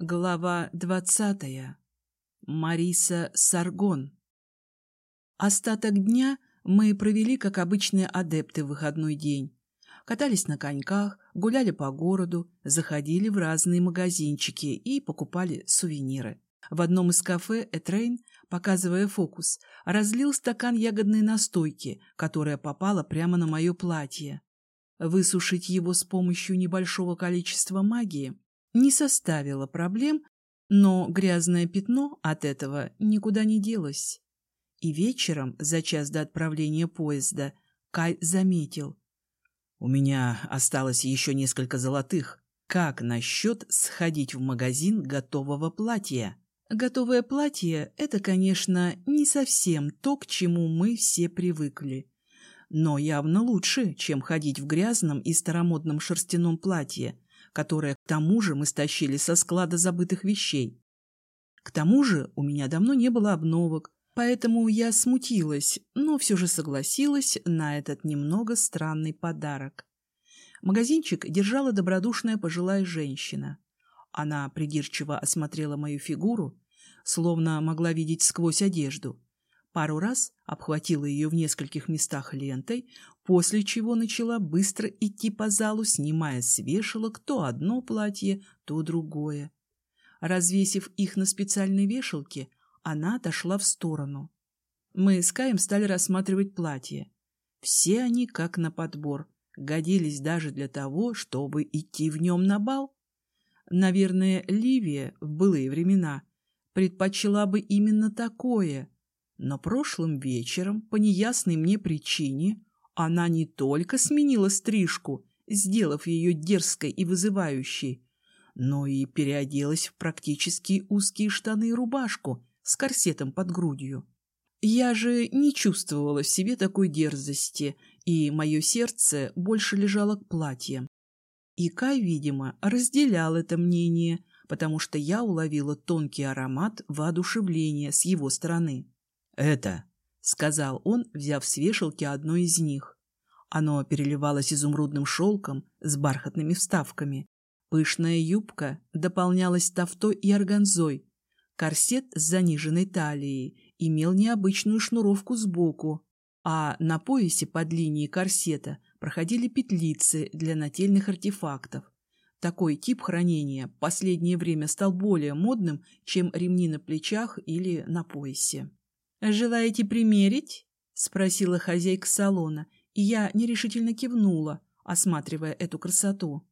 Глава двадцатая. Мариса Саргон. Остаток дня мы провели, как обычные адепты в выходной день. Катались на коньках, гуляли по городу, заходили в разные магазинчики и покупали сувениры. В одном из кафе Этрейн, показывая фокус, разлил стакан ягодной настойки, которая попала прямо на мое платье. Высушить его с помощью небольшого количества магии не составило проблем, но грязное пятно от этого никуда не делось. И вечером, за час до отправления поезда, Кай заметил. «У меня осталось еще несколько золотых. Как насчет сходить в магазин готового платья?» Готовое платье — это, конечно, не совсем то, к чему мы все привыкли. Но явно лучше, чем ходить в грязном и старомодном шерстяном платье, которое к тому же мы стащили со склада забытых вещей. К тому же у меня давно не было обновок, поэтому я смутилась, но все же согласилась на этот немного странный подарок. Магазинчик держала добродушная пожилая женщина. Она придирчиво осмотрела мою фигуру, словно могла видеть сквозь одежду. Пару раз обхватила ее в нескольких местах лентой, после чего начала быстро идти по залу, снимая с вешалок то одно платье, то другое. Развесив их на специальной вешалке, она отошла в сторону. Мы с Каем стали рассматривать платья. Все они, как на подбор, годились даже для того, чтобы идти в нем на бал. Наверное, Ливия в былые времена предпочла бы именно такое — но прошлым вечером, по неясной мне причине, она не только сменила стрижку, сделав ее дерзкой и вызывающей, но и переоделась в практически узкие штаны и рубашку с корсетом под грудью. Я же не чувствовала в себе такой дерзости, и мое сердце больше лежало к платьям. И Кай, видимо, разделял это мнение, потому что я уловила тонкий аромат воодушевления с его стороны. «Это», — сказал он, взяв с вешалки одно из них. Оно переливалось изумрудным шелком с бархатными вставками. Пышная юбка дополнялась тафтой и органзой. Корсет с заниженной талией имел необычную шнуровку сбоку, а на поясе под линией корсета проходили петлицы для нательных артефактов. Такой тип хранения последнее время стал более модным, чем ремни на плечах или на поясе. «Желаете примерить?» — спросила хозяйка салона, и я нерешительно кивнула, осматривая эту красоту.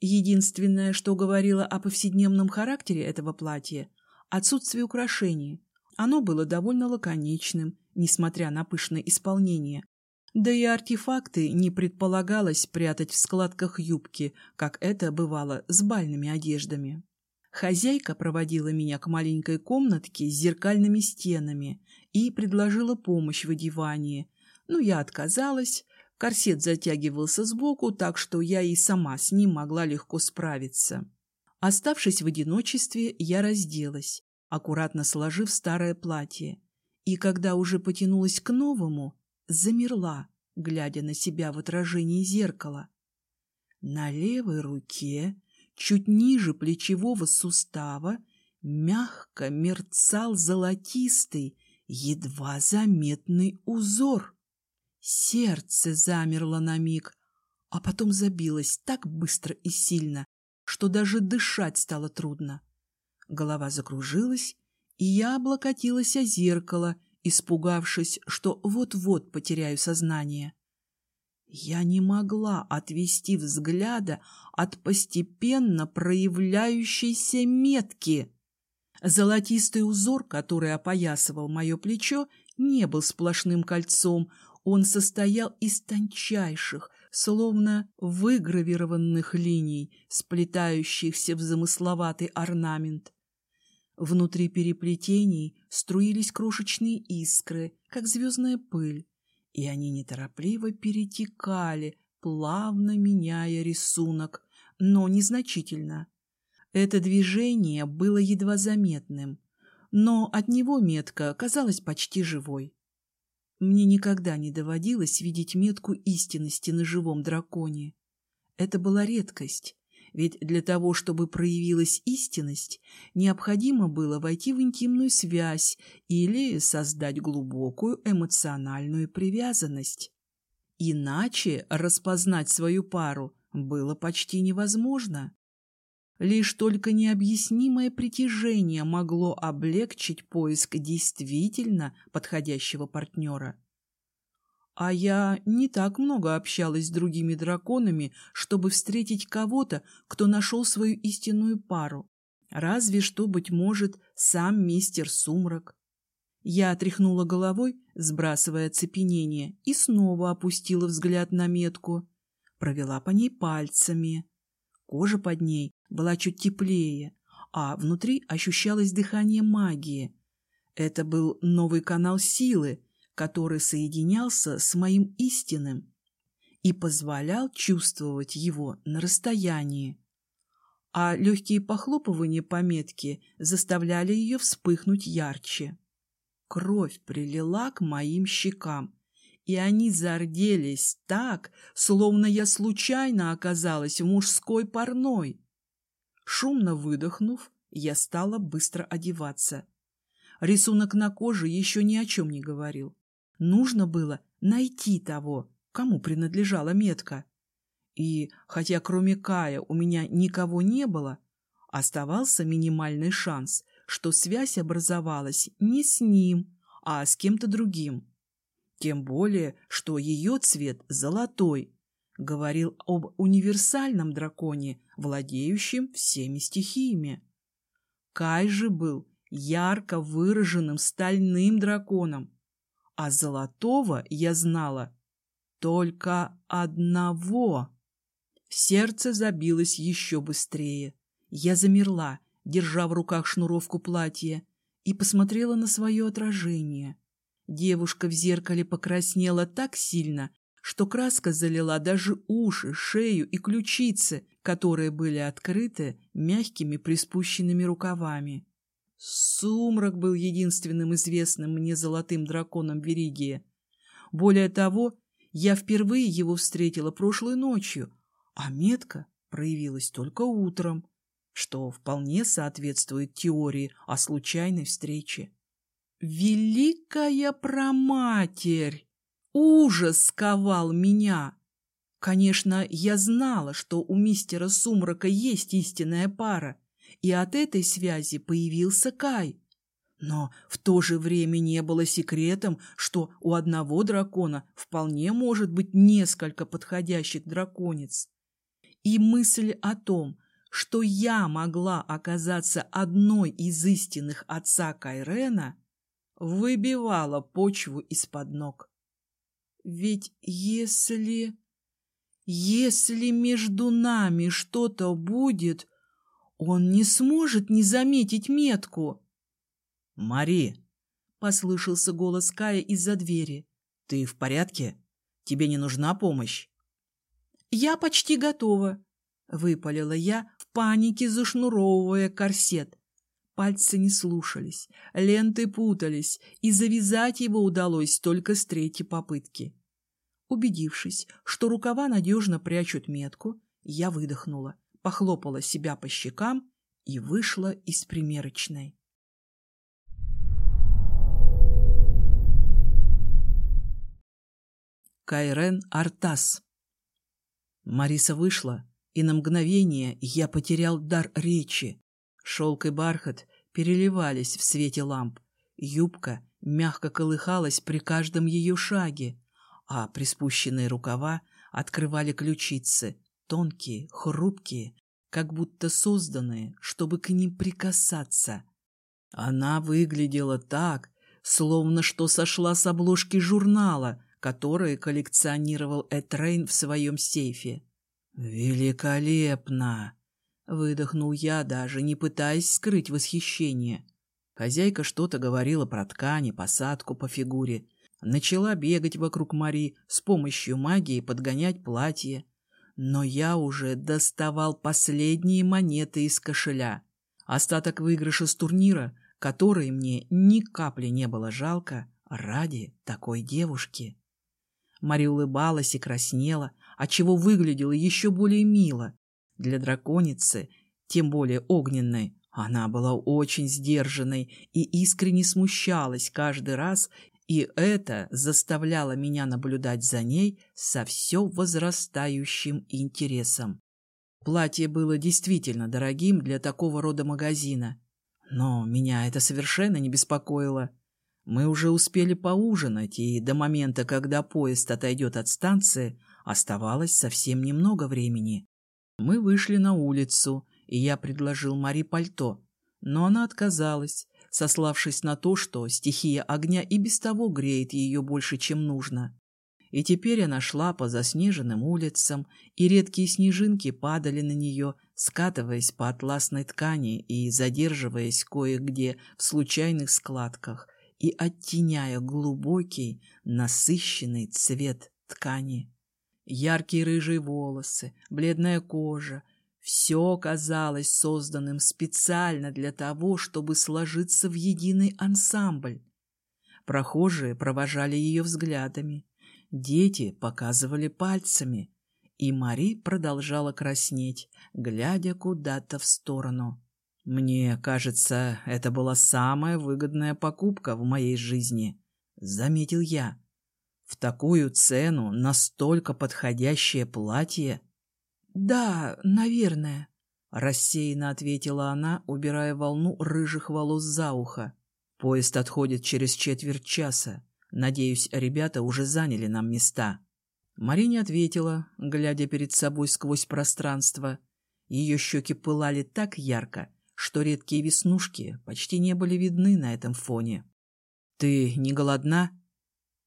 Единственное, что говорило о повседневном характере этого платья — отсутствие украшений. Оно было довольно лаконичным, несмотря на пышное исполнение. Да и артефакты не предполагалось прятать в складках юбки, как это бывало с бальными одеждами. Хозяйка проводила меня к маленькой комнатке с зеркальными стенами и предложила помощь в одевании. Но я отказалась. Корсет затягивался сбоку, так что я и сама с ним могла легко справиться. Оставшись в одиночестве, я разделась, аккуратно сложив старое платье. И когда уже потянулась к новому, замерла, глядя на себя в отражении зеркала. На левой руке Чуть ниже плечевого сустава мягко мерцал золотистый, едва заметный узор. Сердце замерло на миг, а потом забилось так быстро и сильно, что даже дышать стало трудно. Голова закружилась, и я облокотилась о зеркало, испугавшись, что вот-вот потеряю сознание. Я не могла отвести взгляда от постепенно проявляющейся метки. Золотистый узор, который опоясывал мое плечо, не был сплошным кольцом, он состоял из тончайших, словно выгравированных линий, сплетающихся в замысловатый орнамент. Внутри переплетений струились крошечные искры, как звездная пыль, и они неторопливо перетекали, плавно меняя рисунок, но незначительно. Это движение было едва заметным, но от него метка казалась почти живой. Мне никогда не доводилось видеть метку истинности на живом драконе. Это была редкость, ведь для того, чтобы проявилась истинность, необходимо было войти в интимную связь или создать глубокую эмоциональную привязанность. Иначе распознать свою пару было почти невозможно. Лишь только необъяснимое притяжение могло облегчить поиск действительно подходящего партнера. А я не так много общалась с другими драконами, чтобы встретить кого-то, кто нашел свою истинную пару. Разве что, быть может, сам мистер Сумрак. Я отряхнула головой, сбрасывая оцепенение, и снова опустила взгляд на метку. Провела по ней пальцами. Кожа под ней была чуть теплее, а внутри ощущалось дыхание магии. Это был новый канал силы, который соединялся с моим истинным и позволял чувствовать его на расстоянии. А легкие похлопывания по метке заставляли ее вспыхнуть ярче. Кровь прилила к моим щекам, и они зарделись так, словно я случайно оказалась в мужской парной. Шумно выдохнув, я стала быстро одеваться. Рисунок на коже еще ни о чем не говорил. Нужно было найти того, кому принадлежала метка. И, хотя кроме Кая у меня никого не было, оставался минимальный шанс, что связь образовалась не с ним, а с кем-то другим. Тем более, что ее цвет золотой, говорил об универсальном драконе, владеющем всеми стихиями. Кай же был ярко выраженным стальным драконом, а золотого я знала только одного. Сердце забилось еще быстрее. Я замерла, держа в руках шнуровку платья, и посмотрела на свое отражение. Девушка в зеркале покраснела так сильно, что краска залила даже уши, шею и ключицы, которые были открыты мягкими приспущенными рукавами. Сумрак был единственным известным мне золотым драконом Веригия. Более того, я впервые его встретила прошлой ночью, а метка проявилась только утром, что вполне соответствует теории о случайной встрече. Великая проматерь! Ужас сковал меня! Конечно, я знала, что у мистера Сумрака есть истинная пара, и от этой связи появился Кай. Но в то же время не было секретом, что у одного дракона вполне может быть несколько подходящих драконец. И мысль о том, что я могла оказаться одной из истинных отца Кайрена, выбивала почву из-под ног. Ведь если... Если между нами что-то будет, он не сможет не заметить метку. «Мари!» — послышался голос Кая из-за двери. «Ты в порядке? Тебе не нужна помощь?» «Я почти готова», — выпалила я, в панике зашнуровывая корсет. Пальцы не слушались, ленты путались, и завязать его удалось только с третьей попытки. Убедившись, что рукава надежно прячут метку, я выдохнула похлопала себя по щекам и вышла из примерочной. Кайрен Артас Мариса вышла, и на мгновение я потерял дар речи. Шелк и бархат переливались в свете ламп. Юбка мягко колыхалась при каждом ее шаге, а приспущенные рукава открывали ключицы, тонкие, хрупкие, как будто созданные, чтобы к ним прикасаться. Она выглядела так, словно что сошла с обложки журнала, который коллекционировал Этрейн в своем сейфе. «Великолепно!» — выдохнул я, даже не пытаясь скрыть восхищение. Хозяйка что-то говорила про ткани, посадку по фигуре. Начала бегать вокруг Мари с помощью магии подгонять платье. Но я уже доставал последние монеты из кошеля. Остаток выигрыша с турнира, который мне ни капли не было жалко, ради такой девушки. Мари улыбалась и краснела, отчего выглядела еще более мило. Для драконицы, тем более огненной, она была очень сдержанной и искренне смущалась каждый раз, и это заставляло меня наблюдать за ней со все возрастающим интересом. Платье было действительно дорогим для такого рода магазина, но меня это совершенно не беспокоило. Мы уже успели поужинать, и до момента, когда поезд отойдет от станции, оставалось совсем немного времени. Мы вышли на улицу, и я предложил Мари пальто, но она отказалась, сославшись на то, что стихия огня и без того греет ее больше, чем нужно. И теперь она шла по заснеженным улицам, и редкие снежинки падали на нее, скатываясь по атласной ткани и задерживаясь кое-где в случайных складках и оттеняя глубокий, насыщенный цвет ткани. Яркие рыжие волосы, бледная кожа, все казалось созданным специально для того, чтобы сложиться в единый ансамбль. Прохожие провожали ее взглядами, дети показывали пальцами, и Мари продолжала краснеть, глядя куда-то в сторону. «Мне кажется, это была самая выгодная покупка в моей жизни», — заметил я. «В такую цену настолько подходящее платье...» «Да, наверное», — рассеянно ответила она, убирая волну рыжих волос за ухо. «Поезд отходит через четверть часа. Надеюсь, ребята уже заняли нам места». Марине ответила, глядя перед собой сквозь пространство. Ее щеки пылали так ярко, что редкие веснушки почти не были видны на этом фоне. «Ты не голодна?»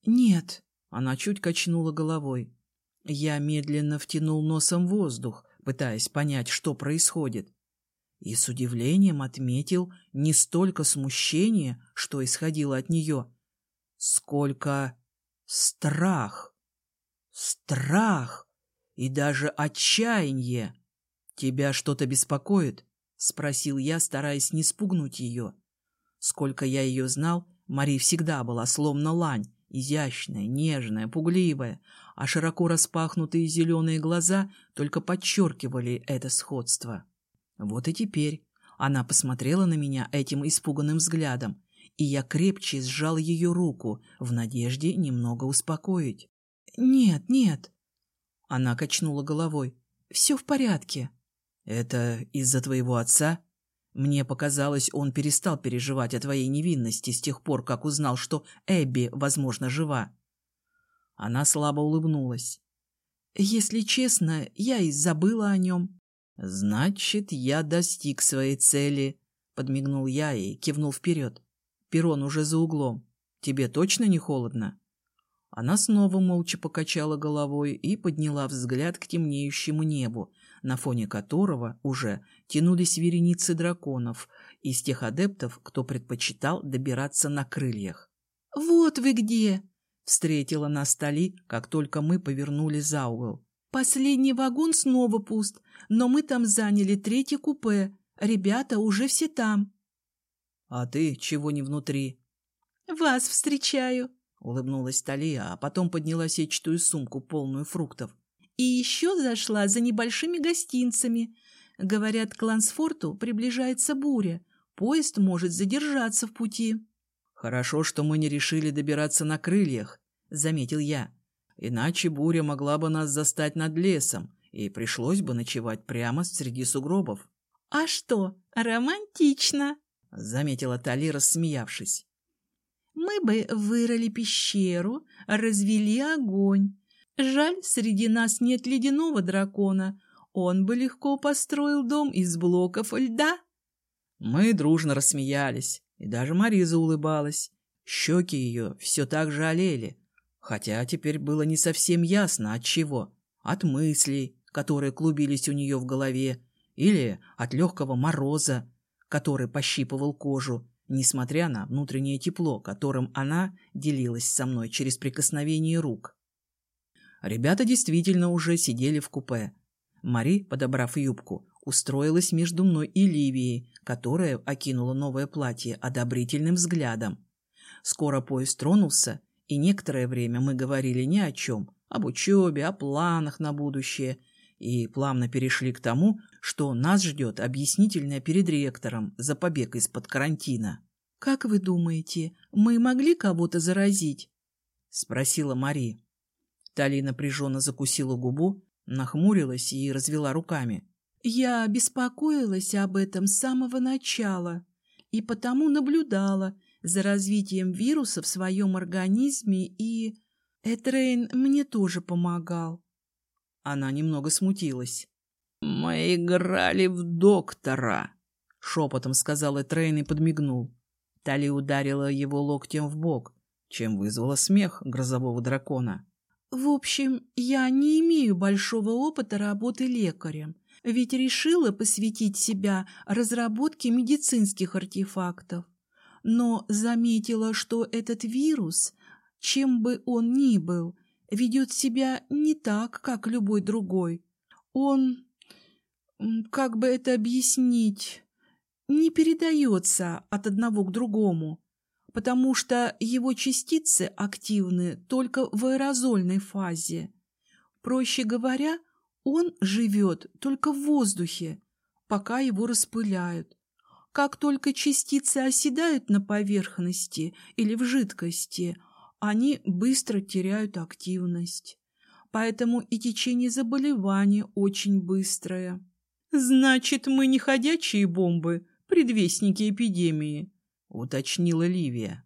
«Нет», — она чуть качнула головой. Я медленно втянул носом воздух, пытаясь понять, что происходит. И с удивлением отметил не столько смущение, что исходило от нее, сколько страх. Страх и даже отчаяние. «Тебя что-то беспокоит?» — спросил я, стараясь не спугнуть ее. Сколько я ее знал, Мари всегда была словно лань, изящная, нежная, пугливая, а широко распахнутые зеленые глаза только подчеркивали это сходство. Вот и теперь она посмотрела на меня этим испуганным взглядом, и я крепче сжал ее руку в надежде немного успокоить. «Нет, нет!» Она качнула головой. «Все в порядке». «Это из-за твоего отца?» Мне показалось, он перестал переживать о твоей невинности с тех пор, как узнал, что Эбби, возможно, жива. Она слабо улыбнулась. Если честно, я и забыла о нем. Значит, я достиг своей цели, подмигнул я и кивнул вперед. Перрон уже за углом. Тебе точно не холодно? Она снова молча покачала головой и подняла взгляд к темнеющему небу, на фоне которого уже тянулись вереницы драконов из тех адептов, кто предпочитал добираться на крыльях. «Вот вы где!» — встретила нас Тали, как только мы повернули за угол. «Последний вагон снова пуст, но мы там заняли третье купе. Ребята уже все там». «А ты чего не внутри?» «Вас встречаю», — улыбнулась Талия, а потом подняла сетчатую сумку, полную фруктов. И еще зашла за небольшими гостинцами. Говорят, к Лансфорту приближается буря. Поезд может задержаться в пути. «Хорошо, что мы не решили добираться на крыльях», — заметил я. «Иначе буря могла бы нас застать над лесом, и пришлось бы ночевать прямо среди сугробов». «А что, романтично», — заметила Тали, рассмеявшись. «Мы бы вырыли пещеру, развели огонь, Жаль, среди нас нет ледяного дракона. Он бы легко построил дом из блоков льда. Мы дружно рассмеялись, и даже Мариза улыбалась. Щеки ее все так же олели, хотя теперь было не совсем ясно от чего. От мыслей, которые клубились у нее в голове, или от легкого мороза, который пощипывал кожу, несмотря на внутреннее тепло, которым она делилась со мной через прикосновение рук. Ребята действительно уже сидели в купе. Мари, подобрав юбку, устроилась между мной и Ливией, которая окинула новое платье одобрительным взглядом. Скоро поезд тронулся, и некоторое время мы говорили ни о чем, об учебе, о планах на будущее, и плавно перешли к тому, что нас ждет объяснительная перед ректором за побег из-под карантина. «Как вы думаете, мы могли кого-то заразить?» — спросила Мари. Тали напряженно закусила губу, нахмурилась и развела руками. «Я беспокоилась об этом с самого начала и потому наблюдала за развитием вируса в своем организме и... Этрейн мне тоже помогал. Она немного смутилась. «Мы играли в доктора», — шепотом сказал Этрейн и подмигнул. Тали ударила его локтем в бок, чем вызвала смех грозового дракона. «В общем, я не имею большого опыта работы лекарем, ведь решила посвятить себя разработке медицинских артефактов. Но заметила, что этот вирус, чем бы он ни был, ведет себя не так, как любой другой. Он, как бы это объяснить, не передается от одного к другому, потому что его частицы активны только в аэрозольной фазе. Проще говоря, он живет только в воздухе, пока его распыляют. Как только частицы оседают на поверхности или в жидкости – они быстро теряют активность. Поэтому и течение заболевания очень быстрое. «Значит, мы не ходячие бомбы, предвестники эпидемии», — уточнила Ливия.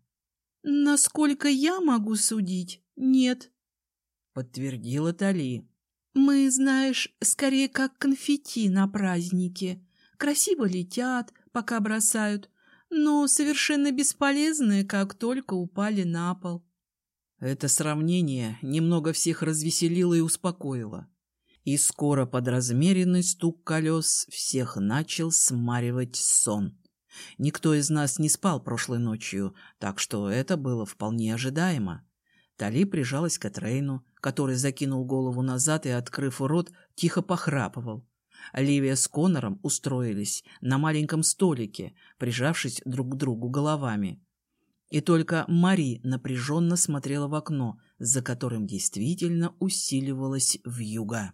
«Насколько я могу судить, нет», — подтвердила Тали. «Мы, знаешь, скорее как конфетти на празднике. Красиво летят, пока бросают, но совершенно бесполезные, как только упали на пол. Это сравнение немного всех развеселило и успокоило. И скоро под размеренный стук колес всех начал смаривать сон. Никто из нас не спал прошлой ночью, так что это было вполне ожидаемо. Тали прижалась к Этрейну, который закинул голову назад и, открыв рот, тихо похрапывал. Ливия с Конором устроились на маленьком столике, прижавшись друг к другу головами. И только Мари напряженно смотрела в окно, за которым действительно усиливалась вьюга.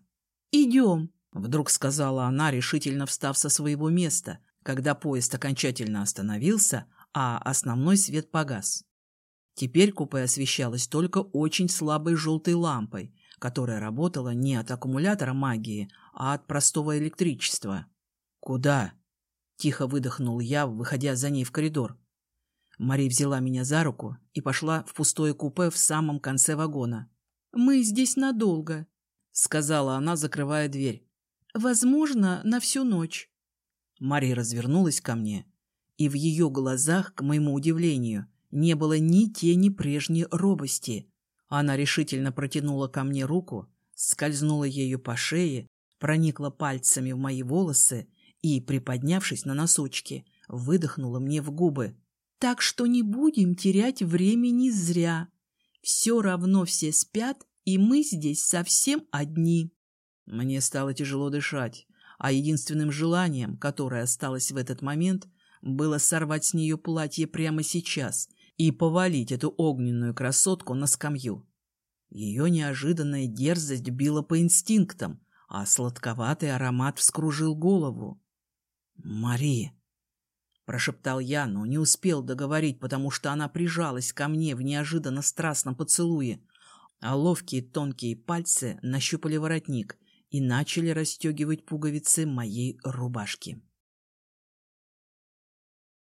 «Идем!» — вдруг сказала она, решительно встав со своего места, когда поезд окончательно остановился, а основной свет погас. Теперь купе освещалось только очень слабой желтой лампой, которая работала не от аккумулятора магии, а от простого электричества. «Куда?» — тихо выдохнул я, выходя за ней в коридор. Мари взяла меня за руку и пошла в пустое купе в самом конце вагона. «Мы здесь надолго», — сказала она, закрывая дверь. «Возможно, на всю ночь». Мари развернулась ко мне, и в ее глазах, к моему удивлению, не было ни тени прежней робости. Она решительно протянула ко мне руку, скользнула ею по шее, проникла пальцами в мои волосы и, приподнявшись на носочки, выдохнула мне в губы. Так что не будем терять времени зря. Все равно все спят, и мы здесь совсем одни. Мне стало тяжело дышать, а единственным желанием, которое осталось в этот момент, было сорвать с нее платье прямо сейчас и повалить эту огненную красотку на скамью. Ее неожиданная дерзость била по инстинктам, а сладковатый аромат вскружил голову. «Мари!» — прошептал я, но не успел договорить, потому что она прижалась ко мне в неожиданно страстном поцелуе, а ловкие тонкие пальцы нащупали воротник и начали расстегивать пуговицы моей рубашки.